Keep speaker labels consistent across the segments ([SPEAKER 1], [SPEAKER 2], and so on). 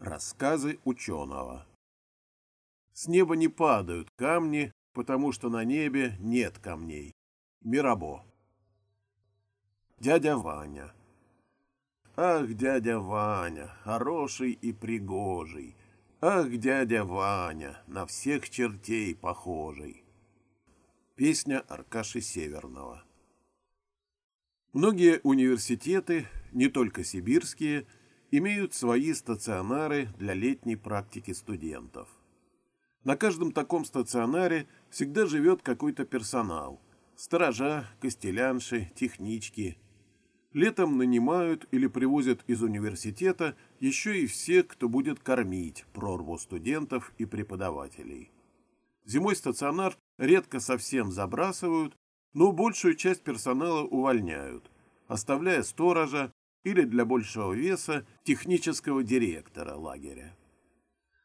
[SPEAKER 1] Рассказы ученого. С неба не падают камни, потому что на небе нет камней. Мирабо. Дядя Ваня. Ах, дядя Ваня, хороший и пригожий. Ах, дядя Ваня, на всех чертей похожий. Песня Аркаши Северного. Многие университеты, не только сибирские, имеют свои стационары для летней практики студентов. На каждом таком стационаре всегда живет какой-то персонал – сторожа, костелянши, технички. Летом нанимают или привозят из университета еще и все, кто будет кормить прорву студентов и преподавателей. Зимой стационар редко совсем забрасывают, но большую часть персонала увольняют, оставляя сторожа или для большего веса технического директора лагеря.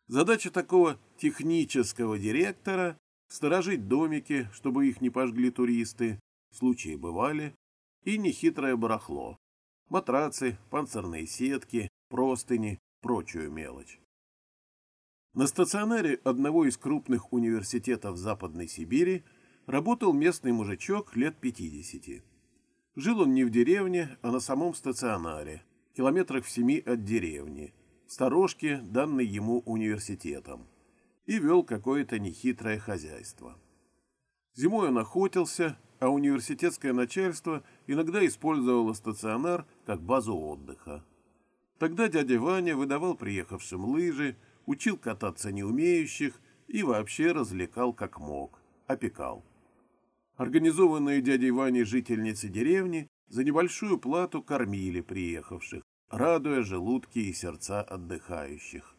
[SPEAKER 1] Задача такого технического директора – сторожить домики, чтобы их не пожгли туристы, случаи бывали, и нехитрое барахло – матрацы, панцирные сетки, простыни, прочую мелочь. На стационаре одного из крупных университетов Западной Сибири работал местный мужичок лет 50. Жил он не в деревне, а на самом стационаре, километрах в семи от деревни, в сторожке, данной ему университетом, и вел какое-то нехитрое хозяйство. Зимой он охотился, а университетское начальство иногда использовало стационар как базу отдыха. Тогда дядя Ваня выдавал приехавшим лыжи, учил кататься неумеющих и вообще развлекал как мог, опекал. Организованные дядей Ваней жительницы деревни за небольшую плату кормили приехавших, радуя желудки и сердца отдыхающих.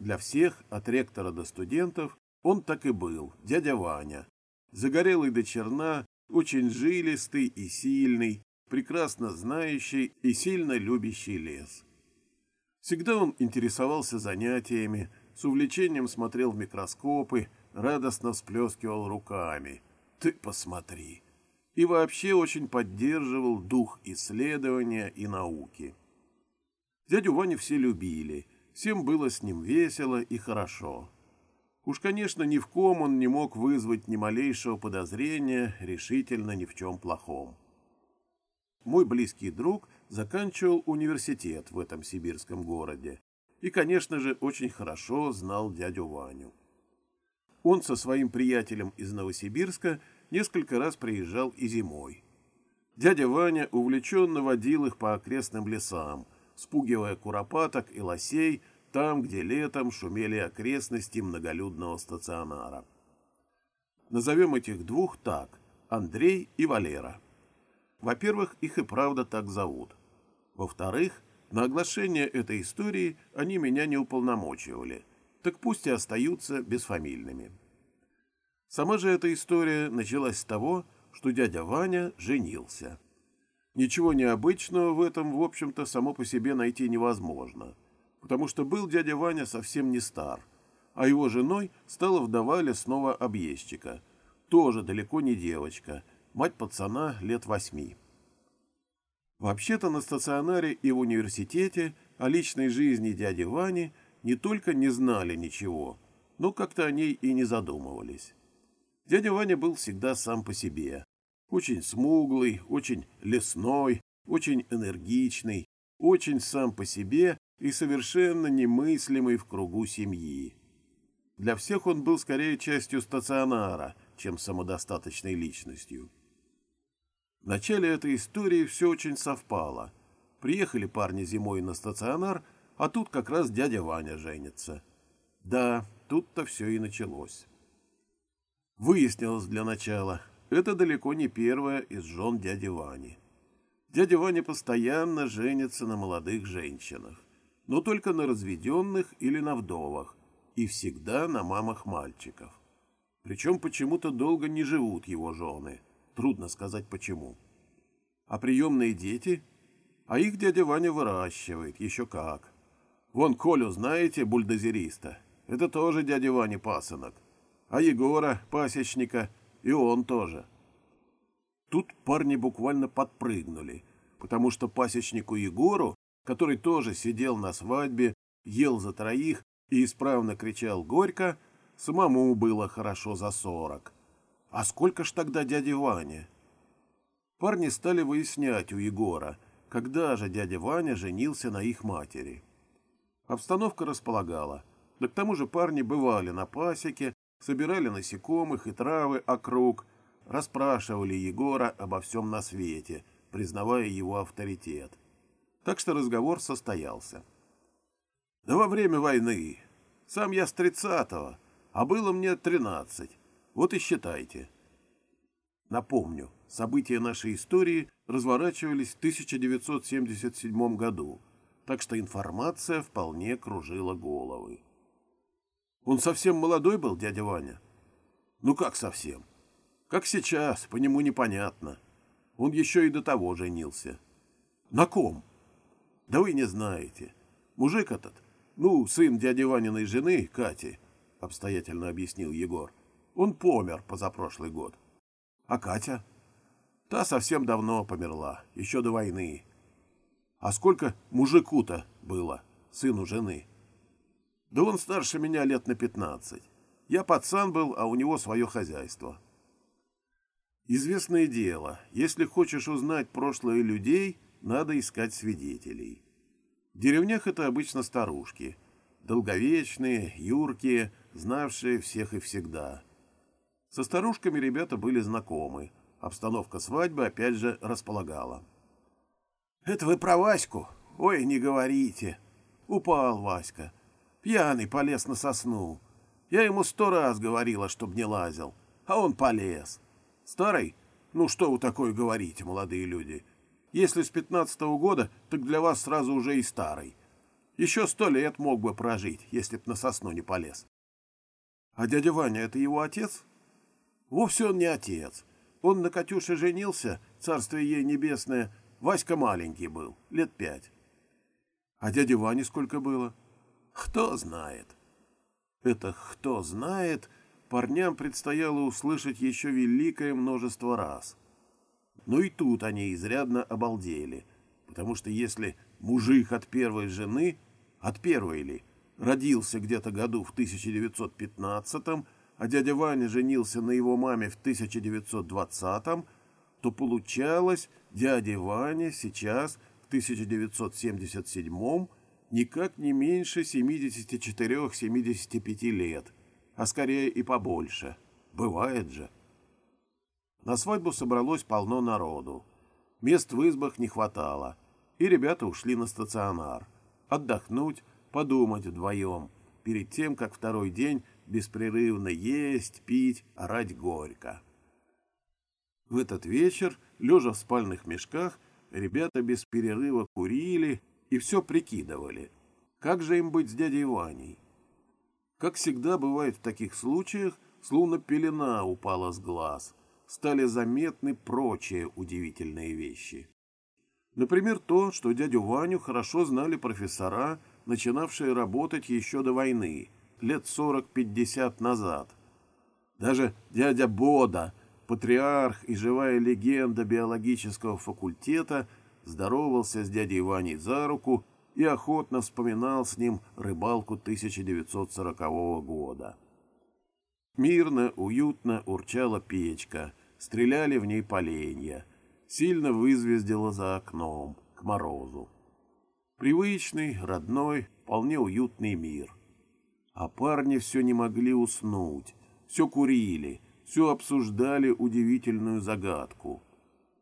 [SPEAKER 1] Для всех, от ректора до студентов, он так и был, дядя Ваня. Загорелый до черна, очень жилистый и сильный, прекрасно знающий и сильно любящий лес. Всегда он интересовался занятиями, с увлечением смотрел в микроскопы, радостно всплескивал руками – ты посмотри. И вообще очень поддерживал дух исследования и науки. Дядю Ваню все любили, всем было с ним весело и хорошо. Уж, конечно, ни в ком он не мог вызвать ни малейшего подозрения решительно ни в чем плохом. Мой близкий друг заканчивал университет в этом сибирском городе и, конечно же, очень хорошо знал дядю Ваню. Он со своим приятелем из Новосибирска несколько раз приезжал и зимой. Дядя Ваня увлеченно водил их по окрестным лесам, спугивая куропаток и лосей там, где летом шумели окрестности многолюдного стационара. Назовем этих двух так – Андрей и Валера. Во-первых, их и правда так зовут. Во-вторых, на оглашение этой истории они меня не уполномочивали – так пусть и остаются бесфамильными. Сама же эта история началась с того, что дядя Ваня женился. Ничего необычного в этом, в общем-то, само по себе найти невозможно, потому что был дядя Ваня совсем не стар, а его женой стала вдова лесного объездчика, тоже далеко не девочка, мать пацана лет восьми. Вообще-то на стационаре и в университете о личной жизни дяди Вани не только не знали ничего, но как-то о ней и не задумывались. Дядя Ваня был всегда сам по себе. Очень смуглый, очень лесной, очень энергичный, очень сам по себе и совершенно немыслимый в кругу семьи. Для всех он был скорее частью стационара, чем самодостаточной личностью. В начале этой истории все очень совпало. Приехали парни зимой на стационар – а тут как раз дядя Ваня женится. Да, тут-то все и началось. Выяснилось для начала, это далеко не первая из жен дяди Вани. Дядя Ваня постоянно женится на молодых женщинах, но только на разведенных или на вдовах, и всегда на мамах мальчиков. Причем почему-то долго не живут его жены, трудно сказать почему. А приемные дети? А их дядя Ваня выращивает, еще как. Вон Колю знаете, бульдозериста? Это тоже дядя Ваня пасынок. А Егора, пасечника, и он тоже. Тут парни буквально подпрыгнули, потому что пасечнику Егору, который тоже сидел на свадьбе, ел за троих и исправно кричал горько, самому было хорошо за сорок. А сколько ж тогда дядя Ваня? Парни стали выяснять у Егора, когда же дядя Ваня женился на их матери. Обстановка располагала. Да к тому же парни бывали на пасеке, собирали насекомых и травы округ, расспрашивали Егора обо всем на свете, признавая его авторитет. Так что разговор состоялся. Да во время войны. Сам я с тридцатого, а было мне тринадцать. Вот и считайте. Напомню, события нашей истории разворачивались в 1977 году, так что информация вполне кружила головы. Он совсем молодой был, дядя Ваня? Ну как совсем? Как сейчас, по нему непонятно. Он еще и до того женился. На ком? Да вы не знаете. Мужик этот, ну, сын дяди Ваниной жены, Кати, обстоятельно объяснил Егор. Он помер позапрошлый год. А Катя? Та совсем давно померла, еще до войны. А сколько мужику-то было, сыну жены? Да он старше меня лет на пятнадцать. Я пацан был, а у него свое хозяйство. Известное дело, если хочешь узнать прошлое людей, надо искать свидетелей. В деревнях это обычно старушки, долговечные, юркие, знавшие всех и всегда. Со старушками ребята были знакомы, обстановка свадьбы опять же располагала. «Это вы про Ваську? Ой, не говорите!» Упал Васька. Пьяный полез на сосну. Я ему сто раз говорила, чтоб не лазил, а он полез. Старый? Ну что вы такое говорите, молодые люди? Если с пятнадцатого года, так для вас сразу уже и старый. Еще сто лет мог бы прожить, если б на сосну не полез. А дядя Ваня — это его отец? Вовсе он не отец. Он на Катюше женился, царствие ей небесное, Васька маленький был, лет пять. А дяде Ване сколько было? Кто знает. Это «кто знает» парням предстояло услышать еще великое множество раз. Но и тут они изрядно обалдели, потому что если мужик от первой жены, от первой ли, родился где-то году в 1915-м, а дядя Ваня женился на его маме в 1920-м, то получалось, дядя Ваня сейчас в 1977-м никак не меньше 74-75 лет, а скорее и побольше. Бывает же. На свадьбу собралось полно народу. Мест в избах не хватало, и ребята ушли на стационар. Отдохнуть, подумать вдвоем, перед тем, как второй день беспрерывно есть, пить, орать горько. В этот вечер, лежа в спальных мешках, ребята без перерыва курили и все прикидывали, как же им быть с дядей Ваней. Как всегда бывает в таких случаях, словно пелена упала с глаз, стали заметны прочие удивительные вещи. Например, то, что дядю Ваню хорошо знали профессора, начинавшие работать еще до войны, лет 40-50 назад. Даже дядя Бода, патриарх и живая легенда биологического факультета – здоровался с дядей Ваней за руку и охотно вспоминал с ним рыбалку 1940 года. Мирно, уютно урчала печка, стреляли в ней поленья, сильно вызвездило за окном, к морозу. Привычный, родной, вполне уютный мир. А парни все не могли уснуть, все курили, все обсуждали удивительную загадку.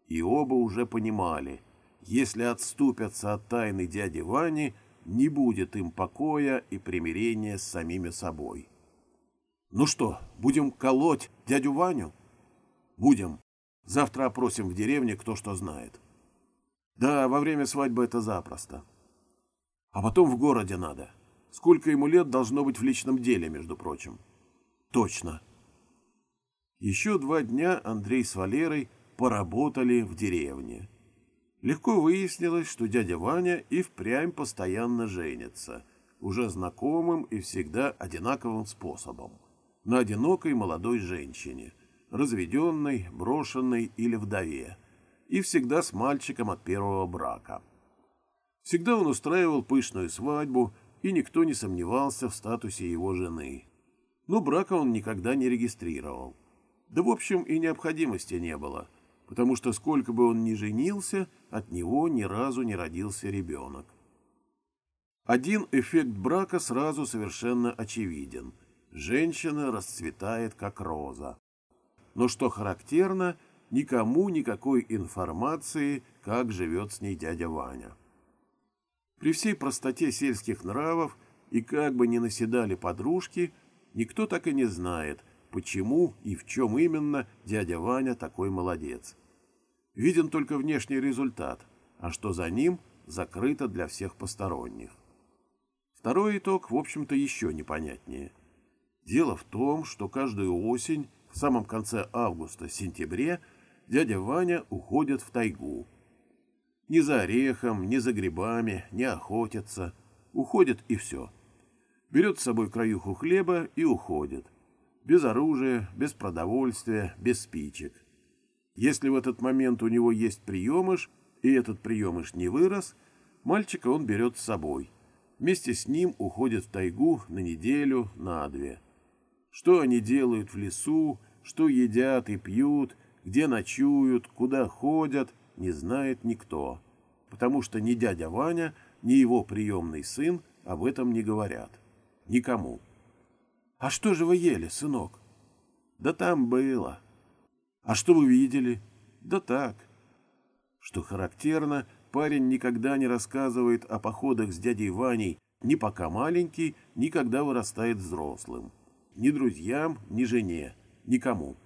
[SPEAKER 1] И оба уже понимали — если отступятся от тайны дяди Вани, не будет им покоя и примирения с самими собой. Ну что, будем колоть дядю Ваню? Будем. Завтра опросим в деревне, кто что знает. Да, во время свадьбы это запросто. А потом в городе надо. Сколько ему лет должно быть в личном деле, между прочим. Точно. Еще два дня Андрей с Валерой поработали в деревне легко выяснилось, что дядя Ваня и впрямь постоянно женится, уже знакомым и всегда одинаковым способом, на одинокой молодой женщине, разведенной, брошенной или вдове, и всегда с мальчиком от первого брака. Всегда он устраивал пышную свадьбу, и никто не сомневался в статусе его жены. Но брака он никогда не регистрировал. Да, в общем, и необходимости не было, потому что сколько бы он ни женился, от него ни разу не родился ребенок. Один эффект брака сразу совершенно очевиден. Женщина расцветает, как роза. Но что характерно, никому никакой информации, как живет с ней дядя Ваня. При всей простоте сельских нравов и как бы ни наседали подружки, никто так и не знает, почему и в чем именно дядя Ваня такой молодец. Виден только внешний результат, а что за ним, закрыто для всех посторонних. Второй итог, в общем-то, еще непонятнее. Дело в том, что каждую осень, в самом конце августа-сентябре, дядя Ваня уходит в тайгу. Ни за орехом, ни за грибами, не охотится. Уходит и все. Берет с собой краюху хлеба и уходит без оружия, без продовольствия, без спичек. Если в этот момент у него есть приемыш, и этот приемыш не вырос, мальчика он берет с собой. Вместе с ним уходит в тайгу на неделю, на две. Что они делают в лесу, что едят и пьют, где ночуют, куда ходят, не знает никто. Потому что ни дядя Ваня, ни его приемный сын об этом не говорят. Никому. «А что же вы ели, сынок?» «Да там было». «А что вы видели?» «Да так». Что характерно, парень никогда не рассказывает о походах с дядей Ваней ни пока маленький, ни когда вырастает взрослым. Ни друзьям, ни жене, никому.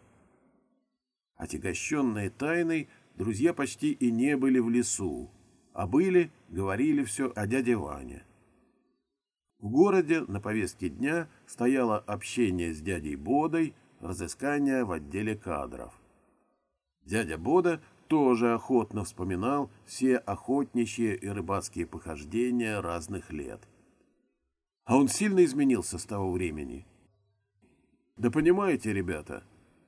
[SPEAKER 1] Отягощенные тайной, друзья почти и не были в лесу, а были, говорили все о дяде Ване. В городе на повестке дня стояло общение с дядей Бодой, разыскание в отделе кадров. Дядя Бода тоже охотно вспоминал все охотничьи и рыбацкие похождения разных лет. А он сильно изменился с того времени. Да понимаете, ребята,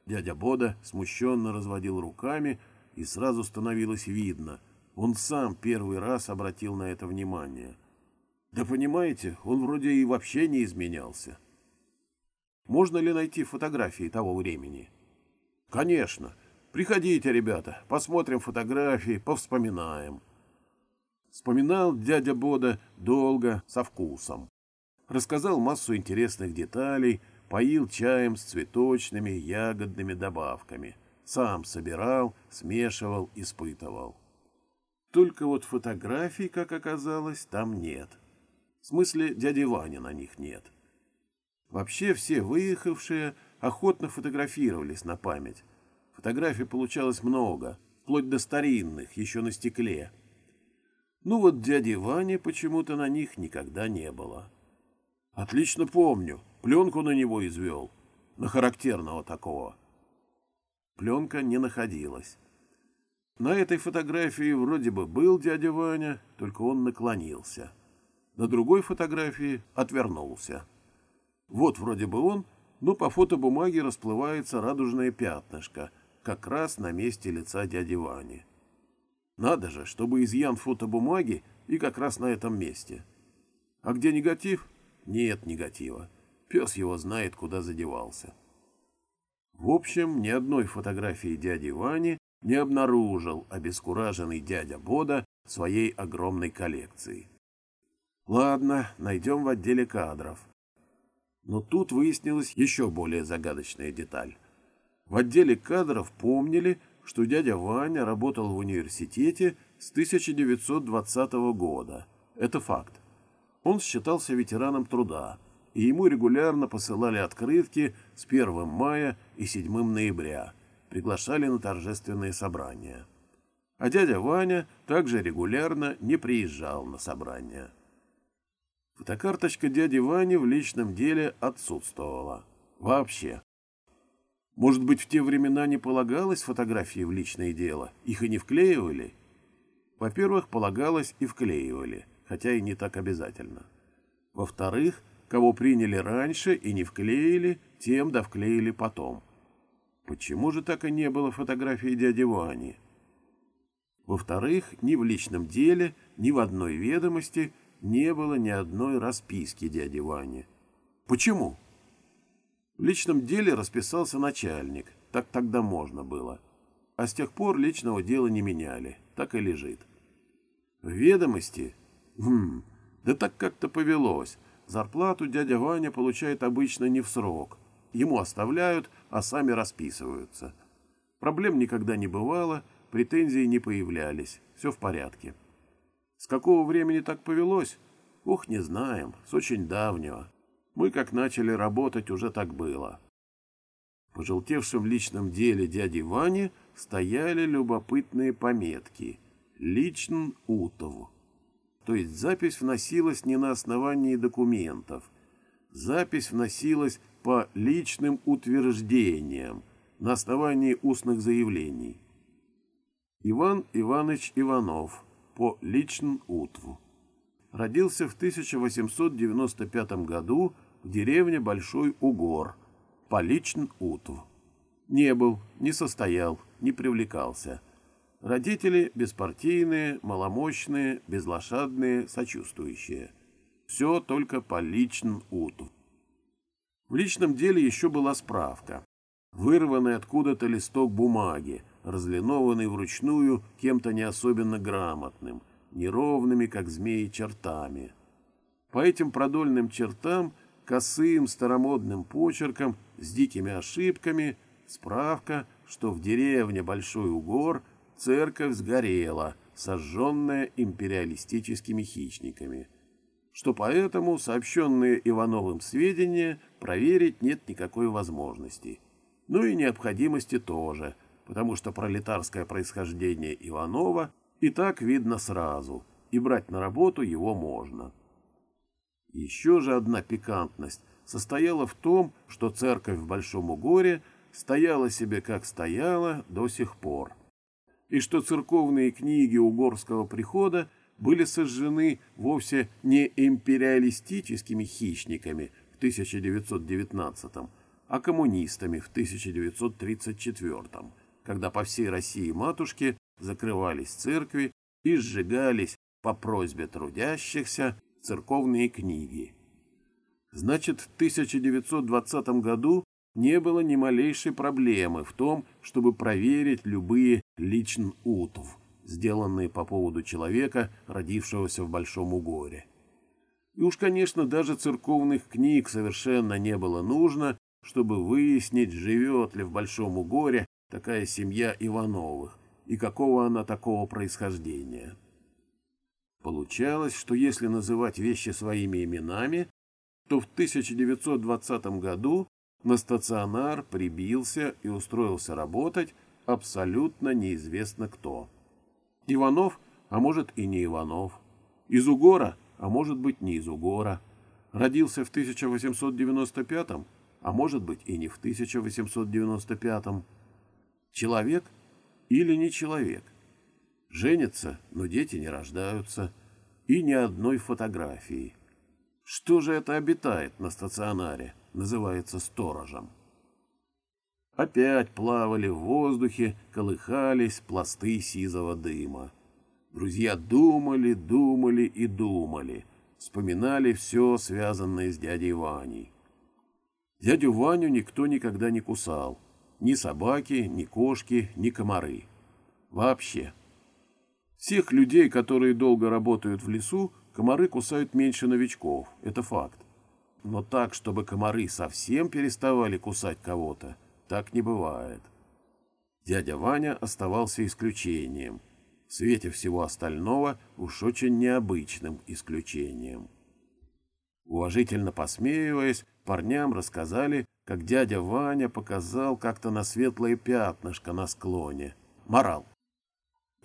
[SPEAKER 1] дядя Бода смущенно разводил руками, и сразу становилось видно, он сам первый раз обратил на это внимание – да понимаете, он вроде и вообще не изменялся. Можно ли найти фотографии того времени? Конечно. Приходите, ребята, посмотрим фотографии, повспоминаем. Вспоминал дядя Бода долго, со вкусом. Рассказал массу интересных деталей, поил чаем с цветочными, ягодными добавками. Сам собирал, смешивал, испытывал. Только вот фотографий, как оказалось, там нет. — в смысле, дяди Вани на них нет. Вообще все выехавшие охотно фотографировались на память. Фотографий получалось много, вплоть до старинных, еще на стекле. Ну вот дяди Вани почему-то на них никогда не было. Отлично помню, пленку на него извел, на характерного такого. Пленка не находилась. На этой фотографии вроде бы был дядя Ваня, только он наклонился. — на другой фотографии отвернулся. Вот вроде бы он, но по фотобумаге расплывается радужное пятнышко, как раз на месте лица дяди Вани. Надо же, чтобы изъян фотобумаги и как раз на этом месте. А где негатив? Нет негатива. Пес его знает, куда задевался. В общем, ни одной фотографии дяди Вани не обнаружил обескураженный дядя Бода своей огромной коллекции. Ладно, найдем в отделе кадров. Но тут выяснилась еще более загадочная деталь. В отделе кадров помнили, что дядя Ваня работал в университете с 1920 года. Это факт. Он считался ветераном труда, и ему регулярно посылали открытки с 1 мая и 7 ноября, приглашали на торжественные собрания. А дядя Ваня также регулярно не приезжал на собрания. Фотокарточка дяди Вани в личном деле отсутствовала. Вообще. Может быть, в те времена не полагалось фотографии в личное дело? Их и не вклеивали? Во-первых, полагалось и вклеивали, хотя и не так обязательно. Во-вторых, кого приняли раньше и не вклеили, тем да вклеили потом. Почему же так и не было фотографии дяди Вани? Во-вторых, ни в личном деле, ни в одной ведомости – не было ни одной расписки дяди Вани. Почему? В личном деле расписался начальник, так тогда можно было. А с тех пор личного дела не меняли, так и лежит. В ведомости? Хм, да так как-то повелось. Зарплату дядя Ваня получает обычно не в срок. Ему оставляют, а сами расписываются. Проблем никогда не бывало, претензий не появлялись. Все в порядке. С какого времени так повелось? Ух, не знаем, с очень давнего. Мы как начали работать, уже так было. В пожелтевшем личном деле дяди Вани стояли любопытные пометки «Личн Утову». То есть запись вносилась не на основании документов. Запись вносилась по личным утверждениям, на основании устных заявлений. Иван Иванович Иванов по личн утву. Родился в 1895 году в деревне Большой Угор по личн утву. Не был, не состоял, не привлекался. Родители беспартийные, маломощные, безлошадные, сочувствующие. Все только по личн утву. В личном деле еще была справка. Вырванный откуда-то листок бумаги, разлинованный вручную кем-то не особенно грамотным, неровными, как змеи, чертами. По этим продольным чертам, косым старомодным почерком, с дикими ошибками, справка, что в деревне Большой Угор церковь сгорела, сожженная империалистическими хищниками – что поэтому сообщенные Ивановым сведения проверить нет никакой возможности. Ну и необходимости тоже, потому что пролетарское происхождение Иванова и так видно сразу, и брать на работу его можно. Еще же одна пикантность состояла в том, что церковь в Большом Угоре стояла себе как стояла до сих пор, и что церковные книги угорского прихода были сожжены вовсе не империалистическими хищниками в 1919 а коммунистами в 1934 когда по всей России матушки закрывались церкви и сжигались по просьбе трудящихся церковные книги. Значит, в 1920 году не было ни малейшей проблемы в том, чтобы проверить любые личн утв, сделанные по поводу человека, родившегося в Большом Угоре. И уж, конечно, даже церковных книг совершенно не было нужно, чтобы выяснить, живет ли в Большом Угоре такая семья Ивановых и какого она такого происхождения. Получалось, что если называть вещи своими именами, то в 1920 году на стационар прибился и устроился работать абсолютно неизвестно кто. Иванов, а может и не Иванов. Из Угора, а может быть не из Угора. Родился в 1895 а может быть и не в 1895 Человек или не человек? Женятся, но дети не рождаются. И ни одной фотографии. Что же это обитает на стационаре, называется сторожем? Опять плавали в воздухе, колыхались пласты сизого дыма. Друзья думали, думали и думали, вспоминали все, связанное с дядей Ваней. Дядю Ваню никто никогда не кусал. Ни собаки, ни кошки, ни комары. Вообще. Всех людей, которые долго работают в лесу, комары кусают меньше новичков. Это факт. Но так, чтобы комары совсем переставали кусать кого-то, так не бывает. Дядя Ваня оставался исключением. В свете всего остального уж очень необычным исключением. Уважительно посмеиваясь, парням рассказали, как дядя Ваня показал как-то на светлое пятнышко на склоне. Морал.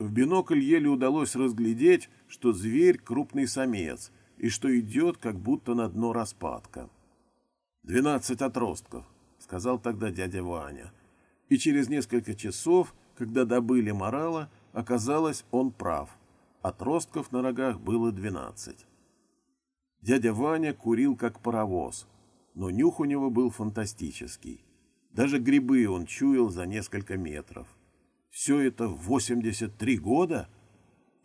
[SPEAKER 1] В бинокль еле удалось разглядеть, что зверь крупный самец и что идет как будто на дно распадка. Двенадцать отростков сказал тогда дядя Ваня. И через несколько часов, когда добыли морала, оказалось, он прав. Отростков на рогах было двенадцать. Дядя Ваня курил как паровоз, но нюх у него был фантастический. Даже грибы он чуял за несколько метров. Все это в 83 года?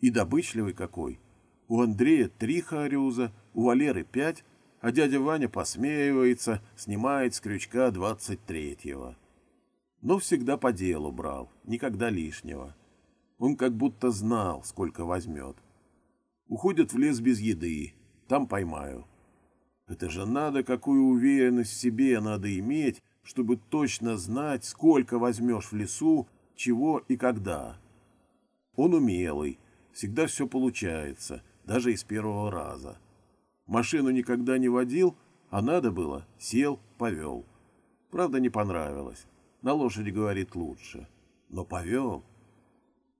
[SPEAKER 1] И добычливый какой. У Андрея три харюза, у Валеры пять, а дядя Ваня посмеивается, снимает с крючка двадцать третьего. Но всегда по делу брал, никогда лишнего. Он как будто знал, сколько возьмет. Уходит в лес без еды, там поймаю. Это же надо, какую уверенность в себе надо иметь, чтобы точно знать, сколько возьмешь в лесу, чего и когда. Он умелый, всегда все получается, даже из первого раза. Машину никогда не водил, а надо было, сел, повел. Правда, не понравилось. На лошади, говорит, лучше. Но повел.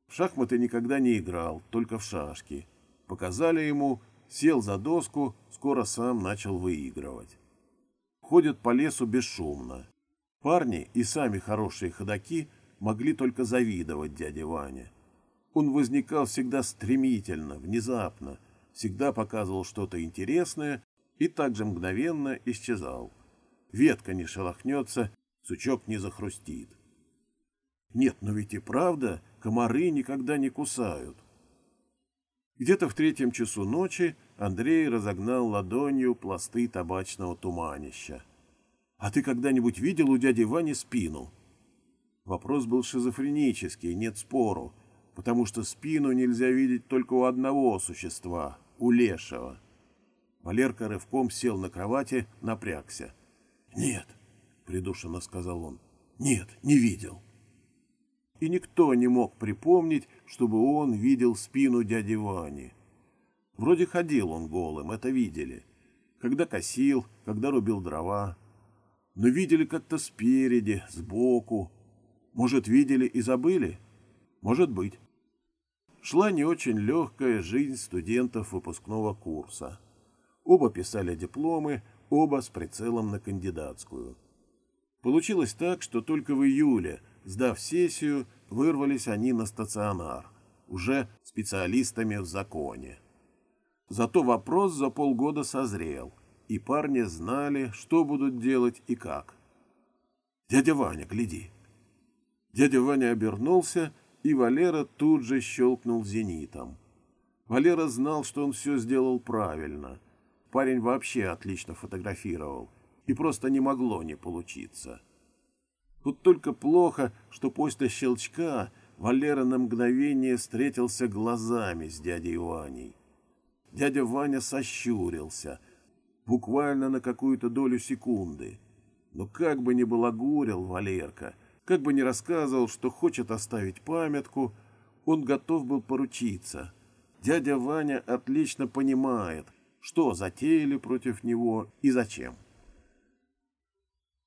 [SPEAKER 1] В шахматы никогда не играл, только в шашки. Показали ему, сел за доску, скоро сам начал выигрывать. Ходят по лесу бесшумно. Парни и сами хорошие ходаки могли только завидовать дяде Ване. Он возникал всегда стремительно, внезапно, всегда показывал что-то интересное и также мгновенно исчезал. Ветка не шелохнется, сучок не захрустит. Нет, но ведь и правда, комары никогда не кусают. Где-то в третьем часу ночи Андрей разогнал ладонью пласты табачного туманища. «А ты когда-нибудь видел у дяди Вани спину?» Вопрос был шизофренический, нет спору, потому что спину нельзя видеть только у одного существа, у лешего. Валерка рывком сел на кровати, напрягся. «Нет», — придушенно сказал он, — «нет, не видел» и никто не мог припомнить, чтобы он видел спину дяди Вани. Вроде ходил он голым, это видели. Когда косил, когда рубил дрова. Но видели как-то спереди, сбоку. Может, видели и забыли? Может быть. Шла не очень легкая жизнь студентов выпускного курса. Оба писали дипломы, оба с прицелом на кандидатскую. Получилось так, что только в июле – Сдав сессию, вырвались они на стационар, уже специалистами в законе. Зато вопрос за полгода созрел, и парни знали, что будут делать и как. «Дядя Ваня, гляди!» Дядя Ваня обернулся, и Валера тут же щелкнул зенитом. Валера знал, что он все сделал правильно. Парень вообще отлично фотографировал, и просто не могло не получиться. Тут только плохо, что после щелчка Валера на мгновение встретился глазами с дядей Ваней. Дядя Ваня сощурился, буквально на какую-то долю секунды. Но как бы ни балагурил Валерка, как бы ни рассказывал, что хочет оставить памятку, он готов был поручиться. Дядя Ваня отлично понимает, что затеяли против него и зачем.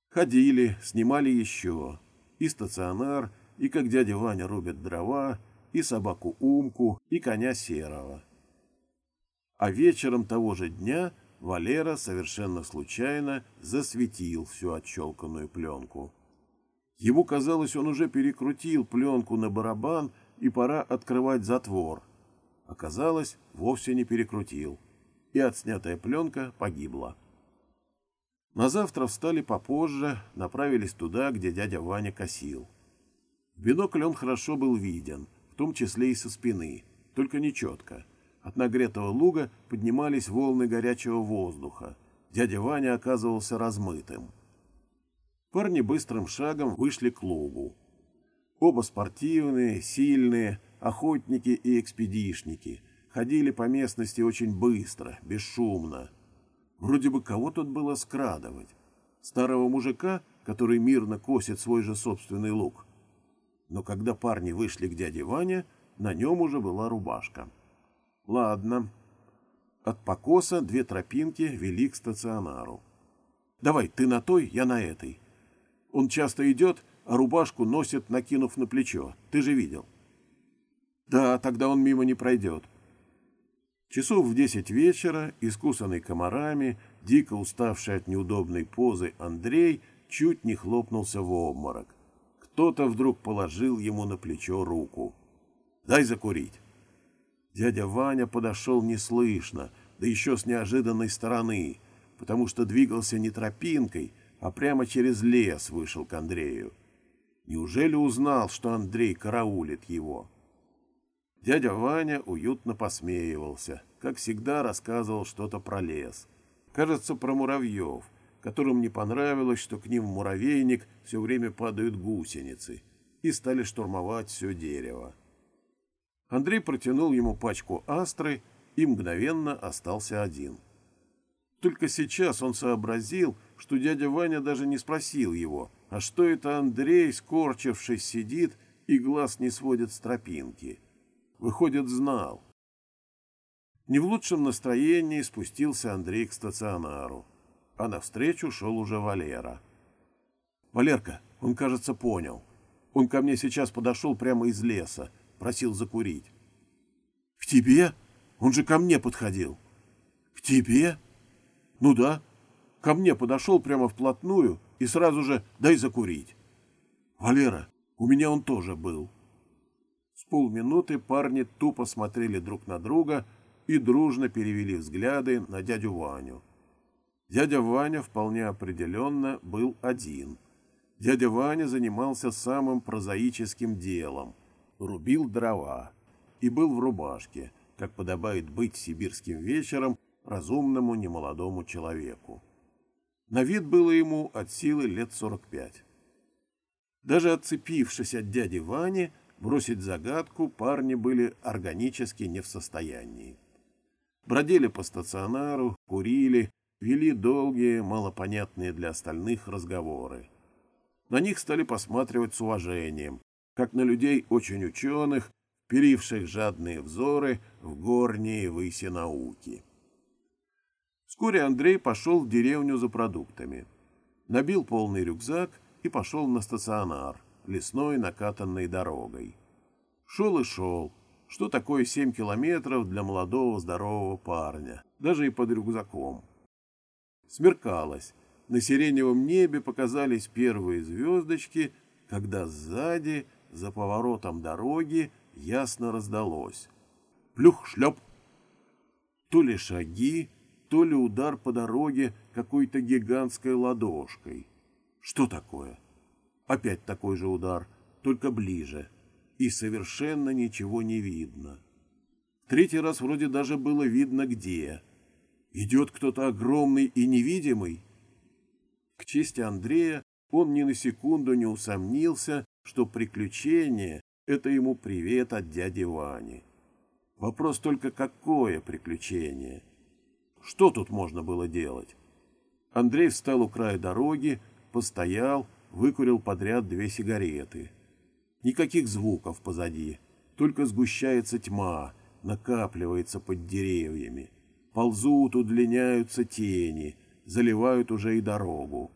[SPEAKER 1] Ходили, снимали еще. И стационар, и как дядя Ваня рубит дрова, и собаку Умку, и коня Серого. А вечером того же дня Валера совершенно случайно засветил всю отщелканную пленку. Ему казалось, он уже перекрутил пленку на барабан, и пора открывать затвор. Оказалось, вовсе не перекрутил, и отснятая пленка погибла. На завтра встали попозже, направились туда, где дядя Ваня косил. В бинокль он хорошо был виден, в том числе и со спины, только нечетко. От нагретого луга поднимались волны горячего воздуха. Дядя Ваня оказывался размытым. Парни быстрым шагом вышли к лугу. Оба спортивные, сильные, охотники и экспедишники. Ходили по местности очень быстро, бесшумно. Вроде бы кого тут было скрадывать? Старого мужика, который мирно косит свой же собственный лук. Но когда парни вышли к дяде Ване, на нем уже была рубашка. Ладно. От покоса две тропинки вели к стационару. Давай, ты на той, я на этой. Он часто идет, а рубашку носит, накинув на плечо. Ты же видел. Да, тогда он мимо не пройдет. Часов в десять вечера, искусанный комарами, дико уставший от неудобной позы Андрей чуть не хлопнулся в обморок. Кто-то вдруг положил ему на плечо руку. «Дай закурить». Дядя Ваня подошел неслышно, да еще с неожиданной стороны, потому что двигался не тропинкой, а прямо через лес вышел к Андрею. Неужели узнал, что Андрей караулит его? Дядя Ваня уютно посмеивался. как всегда, рассказывал что-то про лес. Кажется, про муравьев, которым не понравилось, что к ним в муравейник все время падают гусеницы, и стали штурмовать все дерево. Андрей протянул ему пачку астры и мгновенно остался один. Только сейчас он сообразил, что дядя Ваня даже не спросил его, а что это Андрей, скорчившись, сидит и глаз не сводит с тропинки. Выходит, знал. Не в лучшем настроении спустился Андрей к стационару, а навстречу шел уже Валера. «Валерка, он, кажется, понял. Он ко мне сейчас подошел прямо из леса, просил закурить». «К тебе? Он же ко мне подходил». «К тебе?» «Ну да. Ко мне подошел прямо вплотную и сразу же дай закурить». «Валера, у меня он тоже был». С полминуты парни тупо смотрели друг на друга и дружно перевели взгляды на дядю Ваню. Дядя Ваня вполне определенно был один. Дядя Ваня занимался самым прозаическим делом — рубил дрова и был в рубашке, как подобает быть сибирским вечером разумному немолодому человеку. На вид было ему от силы лет сорок пять. Даже отцепившись от дяди Вани, бросить загадку парни были органически не в состоянии. Бродили по стационару, курили, вели долгие, малопонятные для остальных разговоры. На них стали посматривать с уважением, как на людей очень ученых, вперивших жадные взоры в горние выси науки. Вскоре Андрей пошел в деревню за продуктами. Набил полный рюкзак и пошел на стационар, лесной накатанной дорогой. Шел и шел. Что такое семь километров для молодого здорового парня, даже и под рюкзаком? Смеркалось. На сиреневом небе показались первые звездочки, когда сзади, за поворотом дороги, ясно раздалось. Плюх-шлеп! То ли шаги, то ли удар по дороге какой-то гигантской ладошкой. Что такое? Опять такой же удар, только ближе. И совершенно ничего не видно. Третий раз вроде даже было видно где. Идет кто-то огромный и невидимый. К чести Андрея он ни на секунду не усомнился, что приключение — это ему привет от дяди Вани. Вопрос только, какое приключение? Что тут можно было делать? Андрей встал у края дороги, постоял, выкурил подряд две сигареты. Никаких звуков позади, только сгущается тьма, накапливается под деревьями. Ползут, удлиняются тени, заливают уже и дорогу.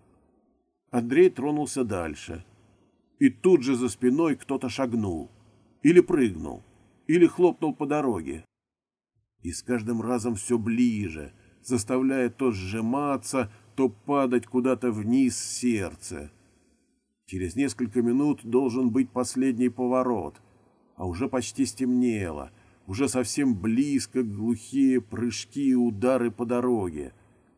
[SPEAKER 1] Андрей тронулся дальше. И тут же за спиной кто-то шагнул. Или прыгнул. Или хлопнул по дороге и с каждым разом все ближе, заставляя то сжиматься, то падать куда-то вниз сердце. Через несколько минут должен быть последний поворот, а уже почти стемнело, уже совсем близко глухие прыжки и удары по дороге,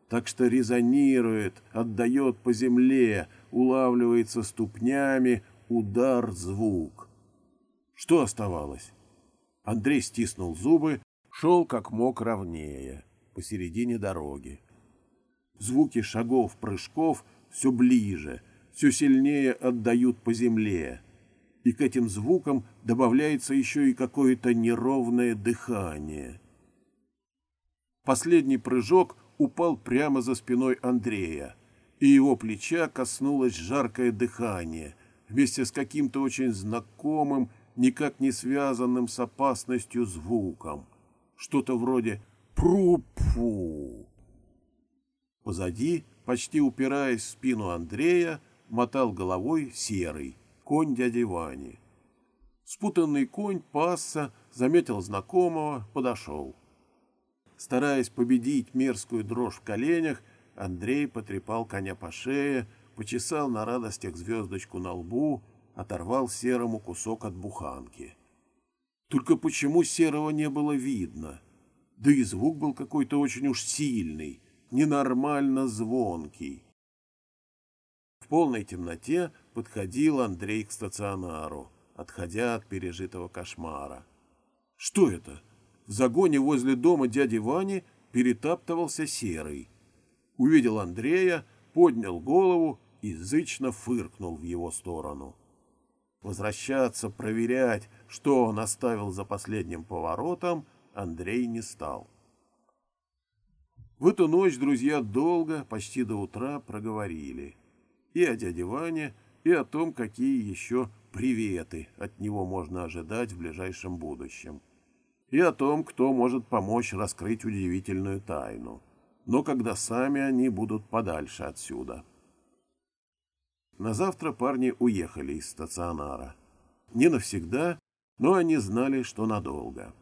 [SPEAKER 1] так что резонирует, отдает по земле, улавливается ступнями удар-звук. Что оставалось? Андрей стиснул зубы шел как мог ровнее, посередине дороги. Звуки шагов, прыжков все ближе, все сильнее отдают по земле, и к этим звукам добавляется еще и какое-то неровное дыхание. Последний прыжок упал прямо за спиной Андрея, и его плеча коснулось жаркое дыхание вместе с каким-то очень знакомым, никак не связанным с опасностью звуком — что-то вроде «пру-пу». Позади, почти упираясь в спину Андрея, мотал головой серый, конь дяди Вани. Спутанный конь пасся, заметил знакомого, подошел. Стараясь победить мерзкую дрожь в коленях, Андрей потрепал коня по шее, почесал на радостях звездочку на лбу, оторвал серому кусок от буханки. Только почему серого не было видно? Да и звук был какой-то очень уж сильный, ненормально звонкий. В полной темноте подходил Андрей к стационару, отходя от пережитого кошмара. Что это? в загоне возле дома дяди Вани перетаптывался серый. Увидел Андрея, поднял голову и зычно фыркнул в его сторону. Возвращаться, проверять, что он оставил за последним поворотом, Андрей не стал. В эту ночь друзья долго, почти до утра, проговорили. И о дяде Ване, и о том, какие еще приветы от него можно ожидать в ближайшем будущем. И о том, кто может помочь раскрыть удивительную тайну. Но когда сами они будут подальше отсюда. На завтра парни уехали из стационара. Не навсегда, но они знали, что надолго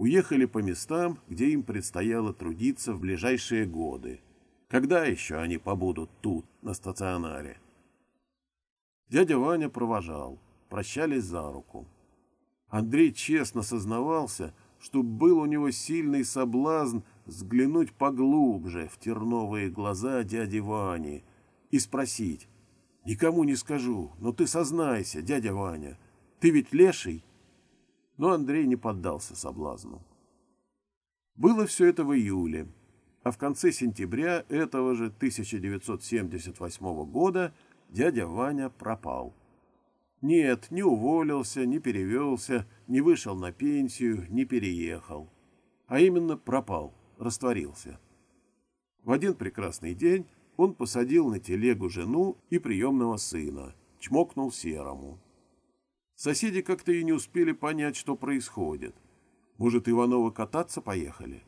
[SPEAKER 1] уехали по местам, где им предстояло трудиться в ближайшие годы. Когда еще они побудут тут, на стационаре? Дядя Ваня провожал, прощались за руку. Андрей честно сознавался, что был у него сильный соблазн взглянуть поглубже в терновые глаза дяди Вани и спросить, «Никому не скажу, но ты сознайся, дядя Ваня, ты ведь леший?» но Андрей не поддался соблазну. Было все это в июле, а в конце сентября этого же 1978 года дядя Ваня пропал. Нет, не уволился, не перевелся, не вышел на пенсию, не переехал. А именно пропал, растворился. В один прекрасный день он посадил на телегу жену и приемного сына, чмокнул серому. Соседи как-то и не успели понять, что происходит. Может, Ивановы кататься поехали?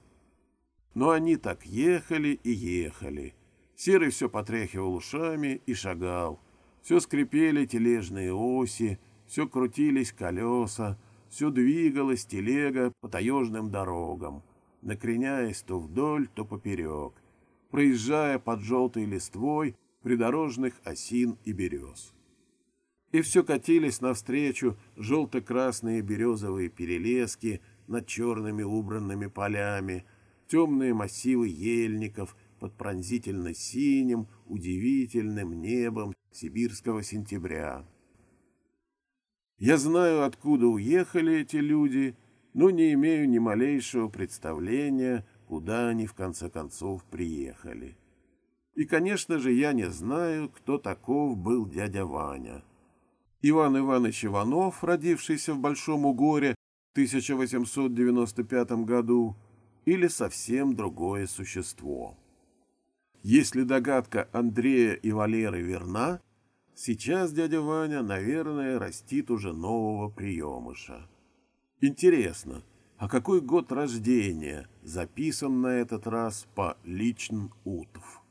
[SPEAKER 1] Но они так ехали и ехали. Серый все потряхивал ушами и шагал. Все скрипели тележные оси, все крутились колеса, все двигалась телега по таежным дорогам, накреняясь то вдоль, то поперек, проезжая под желтой листвой придорожных осин и берез и все катились навстречу желто-красные березовые перелески над черными убранными полями, темные массивы ельников под пронзительно синим, удивительным небом сибирского сентября. Я знаю, откуда уехали эти люди, но не имею ни малейшего представления, куда они в конце концов приехали. И, конечно же, я не знаю, кто таков был дядя Ваня. Иван Иванович Иванов, родившийся в Большом Угоре в 1895 году, или совсем другое существо. Если догадка Андрея и Валеры верна, сейчас дядя Ваня, наверное, растит уже нового приемыша. Интересно, а какой год рождения записан на этот раз по личным Утов?